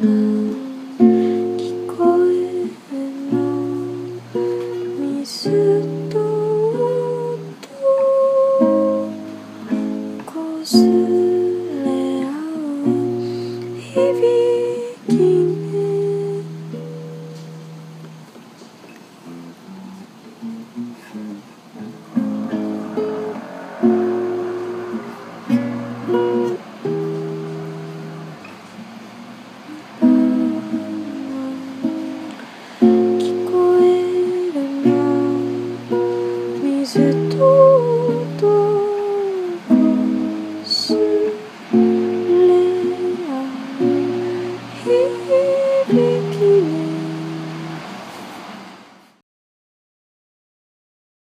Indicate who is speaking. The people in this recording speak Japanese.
Speaker 1: 日々。yeux tout